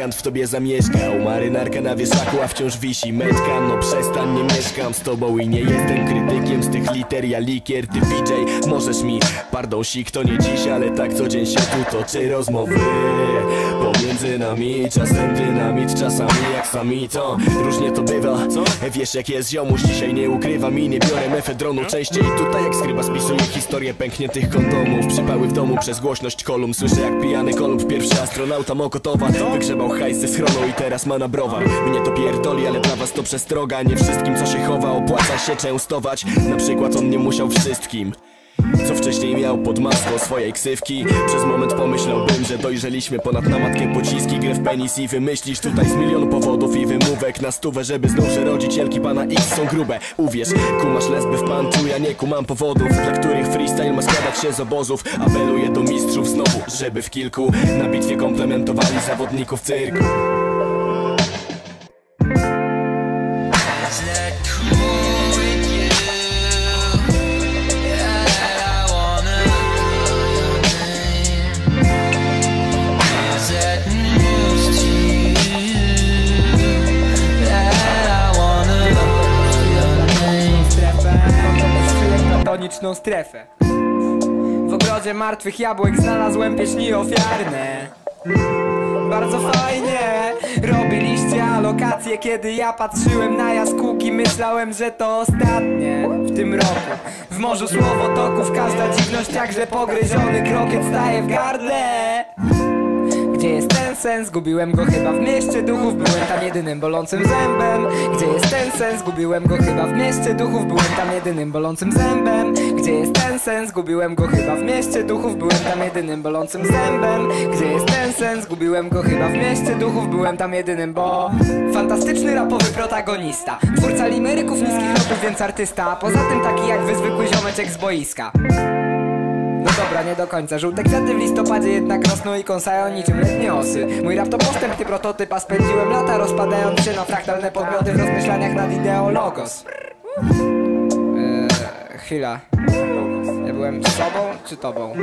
gigant w tobie zamieszkał. Marynarka na wieszaku, a wciąż wisi metka. No przestań, nie mieszkam z tobą i nie jestem krytykiem z tych liter. Ja likier, ty DJ, możesz mi Pardon, sik, to nie dziś, ale tak co dzień się tu toczy rozmowy Pomiędzy nami, czasem dynamit, czasami jak sami to. Różnie to bywa, co? Wiesz jak jest ziomuś, dzisiaj nie ukrywam i nie biorę mefedronu. Częściej tutaj jak skryba spisuję historię pękniętych kondomów. Przypały w domu przez głośność kolumn. Słyszę jak pijany kolumn pierwszy astronauta Mokotowa Wygrzebał hajs ze schronu i teraz ma na browar Mnie to pierdoli, ale dla was to przestroga Nie wszystkim co się chowa. Opłaca się częstować. Na przykład on nie musiał wszystkim co wcześniej miał pod maską swojej ksywki. Przez moment pomyślałbym, że dojrzeliśmy ponad namatkę pociski. Grę w penis i wymyślisz tutaj z milionu powodów i wymówek Na stówę, żeby znów rodzicielki pana X są grube. Uwierz, kumasz lesby w panczu, ja nie kumam powodów Dla których freestyle ma składać się z obozów. Apeluję do mistrzów znowu, żeby w kilku Na bitwie komplementowali zawodników cyrku Platoniczną strefę. W ogrodzie martwych jabłek znalazłem pieśni ofiarne. Bardzo fajnie Robiliście alokacje Kiedy ja patrzyłem na jaskółki Myślałem, że to ostatnie W tym roku. W morzu słowotoków Każda dziwność jakże pogryziony krokiet staje w gardle gdzie jest ten sens? Zgubiłem go chyba w mieście duchów. Byłem tam jedynym bolącym zębem. Gdzie jest ten sens? Zgubiłem go chyba w mieście duchów. Byłem tam jedynym bolącym zębem. Gdzie jest ten sens? Zgubiłem go chyba w mieście duchów. Byłem tam jedynym bolącym zębem. Gdzie jest ten sens? Zgubiłem go chyba w mieście duchów. Byłem tam jedynym, bo Fantastyczny rapowy protagonista. Twórca limeryków niskich lotów, więc artysta. Poza tym taki jak wy zwykły ziomeczek z boiska dobra, nie do końca. Żółte kwiaty w listopadzie jednak rosną i kąsają niczym letnie osy. Mój rap to postępny prototyp, a spędziłem lata rozpadając się na fraktalne podmioty w rozmyślaniach nad ideą logos. Eee, chwila. Ja byłem sobą czy tobą?